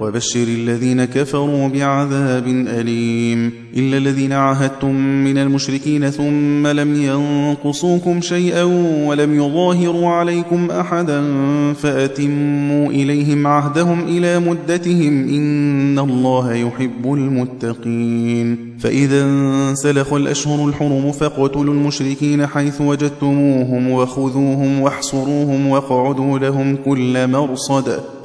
وبشر الذين كفروا بعذاب أليم إلا الذين عاهدتم من المشركين ثم لم ينقصوكم شيئا ولم يظاهروا عليكم أحدا فأتموا إليهم عهدهم إلى مدتهم إن الله يحب المتقين فإذا انسلخ الأشهر الحرم فاقتلوا المشركين حيث وجدتموهم وخذوهم واحصروهم واقعدوا لهم كل مرصد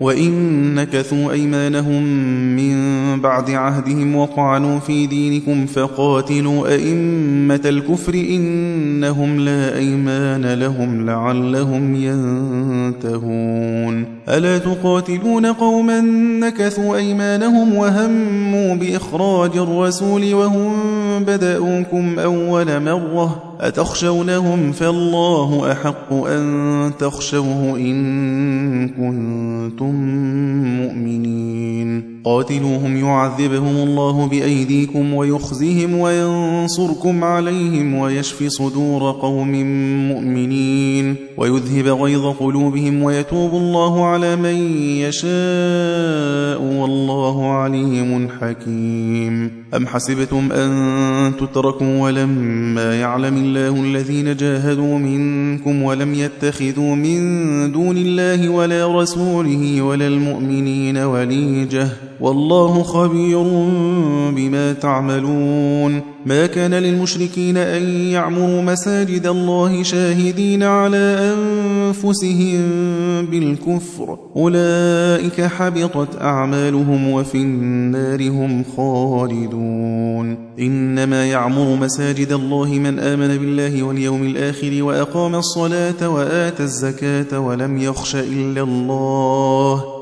وإن نكثوا أيمانهم من بعد عهدهم وطعنوا في دينكم فقاتلوا أئمة الكفر إنهم لا أيمان لهم لعلهم ينتهون ألا تقاتلون قوما نكثوا أيمانهم وهموا بإخراج الرسول وهم بدأوكم أول مرة أتخشونهم فالله أحق أن تخشوه إن كنتم مؤمنين. قاتلوهم يعذبهم الله بأيديكم ويخزهم وينصركم عليهم ويشفي صدور قوم مؤمنين ويذهب غيظ قلوبهم ويتوب الله على من يشاء والله عليم حكيم. أم حسبتم أن تتركوا ولما يعلم الله الذين جاهدوا منكم ولم يتخذوا من دون الله ولا رسوله ولا المؤمنين وليجة والله خبير بما تعملون. ما كان للمشركين أن يعمروا مساجد الله شاهدين على أنفسهم بالكفر. أولئك حبطت أعمالهم وفي النار هم خالدون. إنما يعمر مساجد الله من آمن بالله واليوم الآخر وأقام الصلاة وآتى الزكاة ولم يخش إلا الله.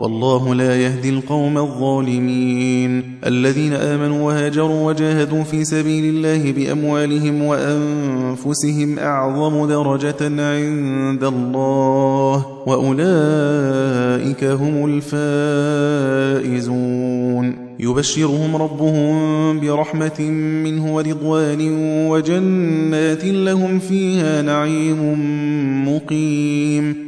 والله لا يهدي القوم الظالمين. الذين آمنوا وهاجروا وجاهدوا في سبيل الله بأموالهم وأنفسهم أعظم درجة عند الله وأولئك هم الفائزون. يبشرهم ربهم برحمة منه ورضوان وجنات لهم فيها نعيم مقيم.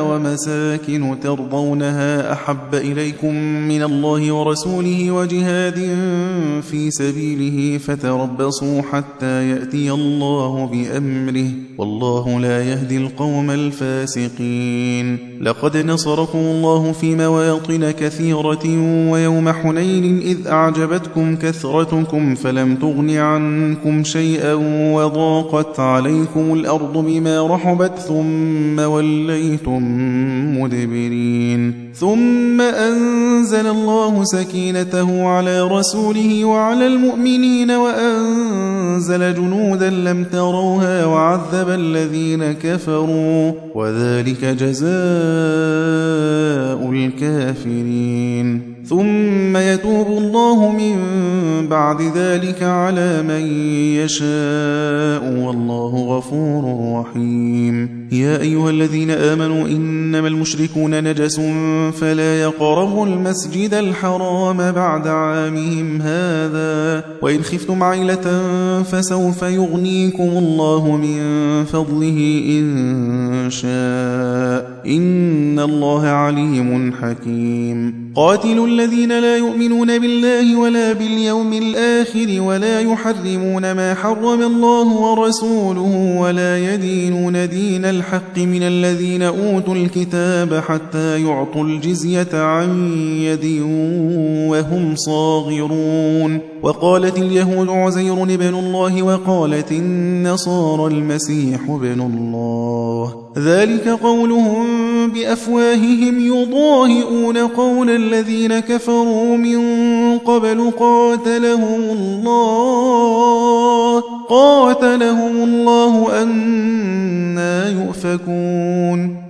ومساكن ترضونها أحب إليكم من الله ورسوله وجهاد في سبيله فتربصوا حتى يأتي الله بأمره والله لا يهدي القوم الفاسقين. لقد نصركم الله في مواطن كثيرة ويوم حنين إذ أعجبتكم كثرتكم فلم تغن عنكم شيئا وضاقت عليكم الأرض بما رحبت ثم وليتم مدبرين ثم أنزل الله سكينته على رسوله وعلى المؤمنين وأنزل جنودا لم تروها وعذب الذين كفروا وذلك جزاء الكافرين ثم يتوب الله من بعد ذلك على من يشاء أيها الذين آمنوا إنما المشركون نجس فلا يقربوا المسجد الحرام بعد عامهم هذا وإن خفتم عيلة فسوف يغنيكم الله من فضله إن شاء إن الله عليم حكيم. قاتلوا الذين لا يؤمنون بالله ولا باليوم الآخر ولا يحرمون ما حرم الله ورسوله ولا يدينون دين الحق من الذين أوتوا الكتاب حتى يعطوا الجزية عن يد وهم صاغرون. وقالت اليهود عزير بن الله وقالت النصارى المسيح بن الله. ذلك قولهم بأفواههم يضاهئون قول الذين كفروا من قبل قاتلهم الله. قاتلهم الله أنا يؤفكون.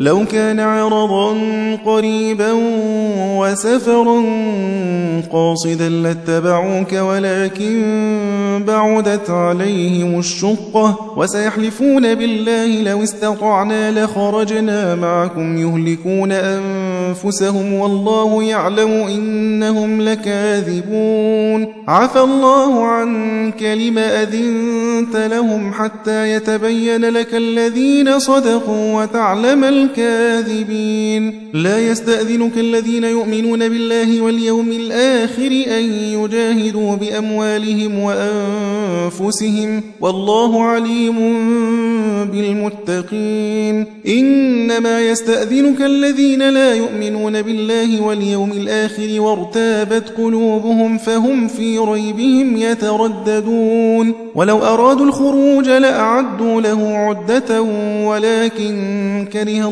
لو كان عرضا قريبا وسفرا قاصدا لاتبعوك ولكن بعدت عليهم الشقة وسيحلفون بالله لو استطعنا لخرجنا معكم يهلكون أنفسهم والله يعلم إنهم لكاذبون. عفى الله عنك لم أذنت لهم حتى يتبين لك الذين صدقوا وتعلم الكاذبين. لا يستأذنك الذين يؤمنون بالله واليوم الآخر أن يجاهدوا بأموالهم وأنفسهم والله عليم بالمتقين. إنما يستأذنك الذين لا يؤمنون بالله واليوم الآخر وارتابت قلوبهم فهم في ريبهم يترددون. ولو أرادوا الخروج لأعدوا له عدة ولكن كره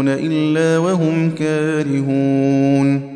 إلا وهم كارهون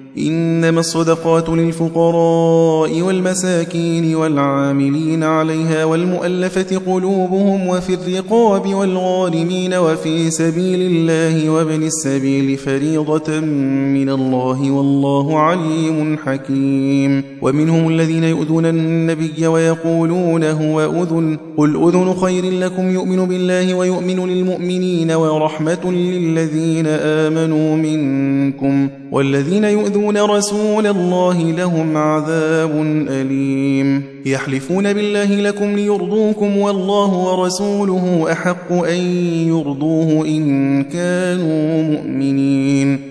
إنما الصدقات للفقراء والمساكين والعاملين عليها والمؤلفة قلوبهم وفي الرقاب والغارمين وفي سبيل الله وابن السبيل فريضة من الله والله عليم حكيم. ومنهم الذين يؤذون النبي ويقولون هو أذن. قل أذن خير لكم يؤمن بالله ويؤمن للمؤمنين ورحمة للذين آمنوا منكم والذين يؤذون رسول الله لهم عذاب أليم. يحلفون بالله لكم ليرضوكم والله ورسوله أحق أن يرضوه إن كانوا مؤمنين.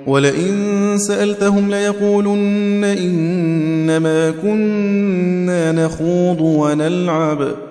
ولئن سألتهم ليقولن إنما كنا نخوض ونلعب.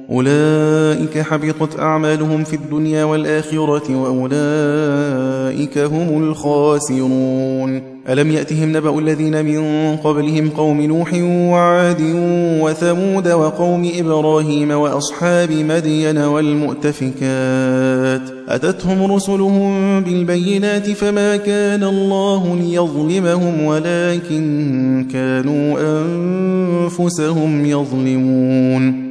أولئك حبطت أعمالهم في الدنيا والآخرة وأولئك هم الخاسرون. ألم يأتهم نبأ الذين من قبلهم قوم نوح وعاد وثمود وقوم إبراهيم وأصحاب مدين والمؤتفكات؟ أتتهم رسلهم بالبينات فما كان الله ليظلمهم ولكن كانوا أنفسهم يظلمون.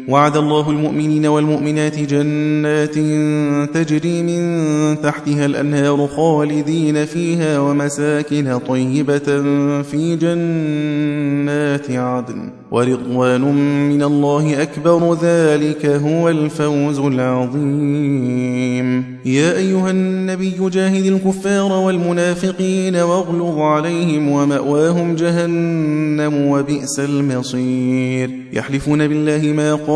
وعد الله المؤمنين والمؤمنات جنات تجري من تحتها الأنهار خالدين فيها ومساكن طيبة في جنات عدن. ورضوان من الله أكبر ذلك هو الفوز العظيم. يا أيها النبي جاهد الكفار والمنافقين واغلظ عليهم ومأواهم جهنم وبئس المصير. يحلفون بالله ما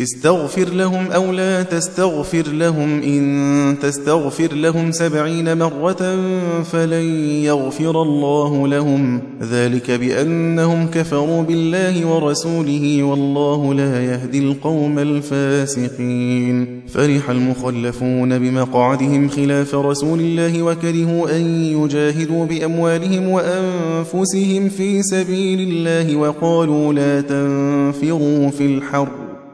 استغفر لهم أو لا تستغفر لهم إن تستغفر لهم سبعين مرة فلن يغفر الله لهم. ذلك بأنهم كفروا بالله ورسوله والله لا يهدي القوم الفاسقين. فرح المخلفون بمقعدهم خلاف رسول الله وكرهوا أن يجاهدوا بأموالهم وأنفسهم في سبيل الله وقالوا لا تنفروا في الحر.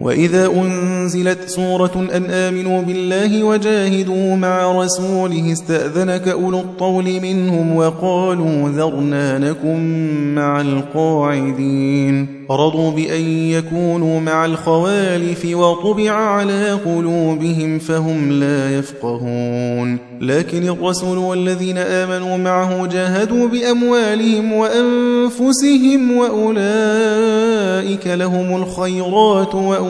وإذا أنزلت سورة أن آمنوا بالله وجاهدوا مع رسوله استأذنك أولو الطول منهم وقالوا ذرنا نكن مع القاعدين. رضوا بأن يكونوا مع الخوالف وطبع على قلوبهم فهم لا يفقهون. لكن الرسول والذين آمنوا معه جاهدوا بأموالهم وأنفسهم وأولئك لهم الخيرات وأولئك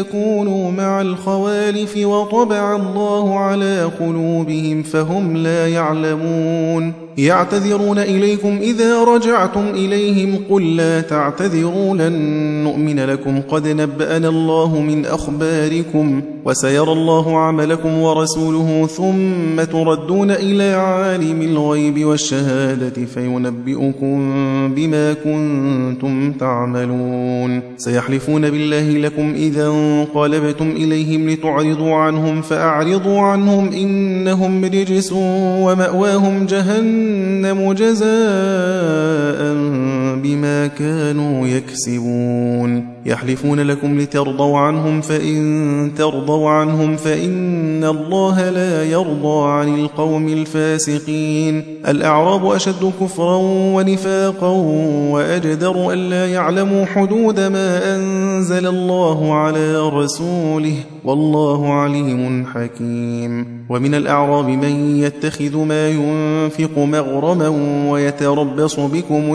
يكونوا مع الخوالف وطبع الله على قلوبهم فهم لا يعلمون. يعتذرون إليكم إذا رجعتم إليهم قل لا تعتذروا لن نؤمن لكم. قد نبأنا الله من أخباركم وسيرى الله عملكم ورسوله ثم تردون إلى عالم الغيب والشهادة فينبئكم بما كنتم تعملون. سيحلفون بالله لكم إذا انقلبتم إليهم لتعرضوا عنهم فأعرضوا عنهم إنهم رجس ومأواهم جهنم جزاء بما كانوا يكسبون. يحلفون لكم لترضوا عنهم فإن ترضوا عنهم فإن الله لا يرضى عن القوم الفاسقين. الأعراب أشد كفرا ونفاقا وأجدر ألا يعلموا حدود ما أنزل الله على رسوله. والله عليم حكيم. ومن الأعراب من يتخذ ما ينفق مغرما ويتربص بكم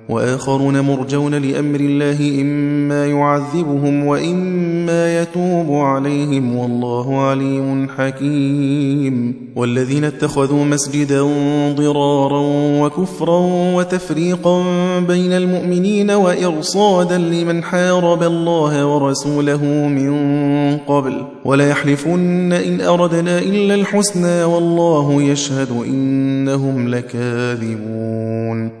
وآخرون مرجون لأمر الله إما يعذبهم وإما يتوب عليهم والله عليم حكيم والذين اتخذوا مسجدا ضرارا وكفرا وتفريقا بين المؤمنين وإرصادا لمن حارب الله ورسوله من قبل ولا يحلفن إن أردنا إلا الحسنى والله يشهد إنهم لكاذبون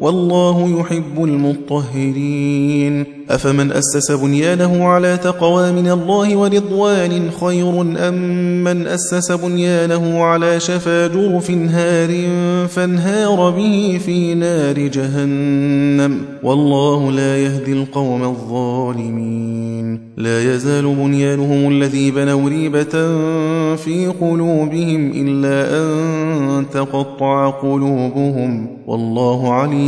والله يحب المطهرين. أفمن أسس بنيانه على تقوى من الله ورضوان خير أم من أسس بنيانه على شفا جرف هار فانهار به في نار جهنم؟ والله لا يهدي القوم الظالمين. لا يزال بنيانهم الذي بنوا ريبة في قلوبهم إلا أن تقطع قلوبهم. والله عليم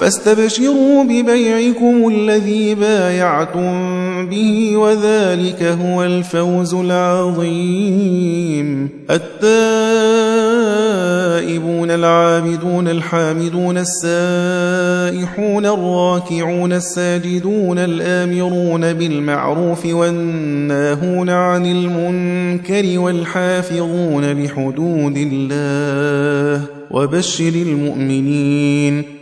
فاستبشروا ببيعكم الذي بايعتم به وذلك هو الفوز العظيم. التائبون العابدون الحامدون السائحون الراكعون الساجدون الآمرون بالمعروف والناهون عن المنكر والحافظون لحدود الله. وبشر المؤمنين.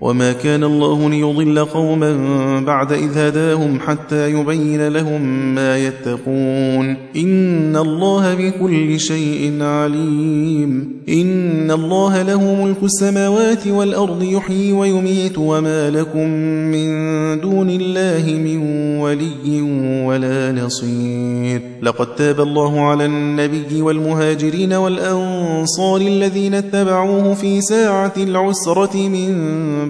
وما كان الله ليضل قوما بعد إذ هداهم حتى يبين لهم ما يتقون. إن الله بكل شيء عليم. إن الله له ملك السماوات والأرض يحيي ويميت وما لكم من دون الله من ولي ولا نصير. لقد تاب الله على النبي والمهاجرين والأنصار الذين اتبعوه في ساعة العسرة من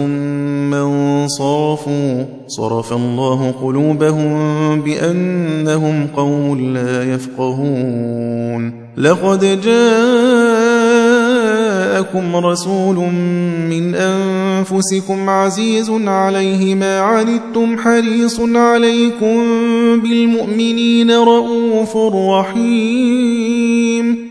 انصرفوا صرف الله قلوبهم بأنهم قوم لا يفقهون. لقد جاءكم رسول من أنفسكم عزيز عليه ما عنتم حريص عليكم بالمؤمنين رؤوف رحيم.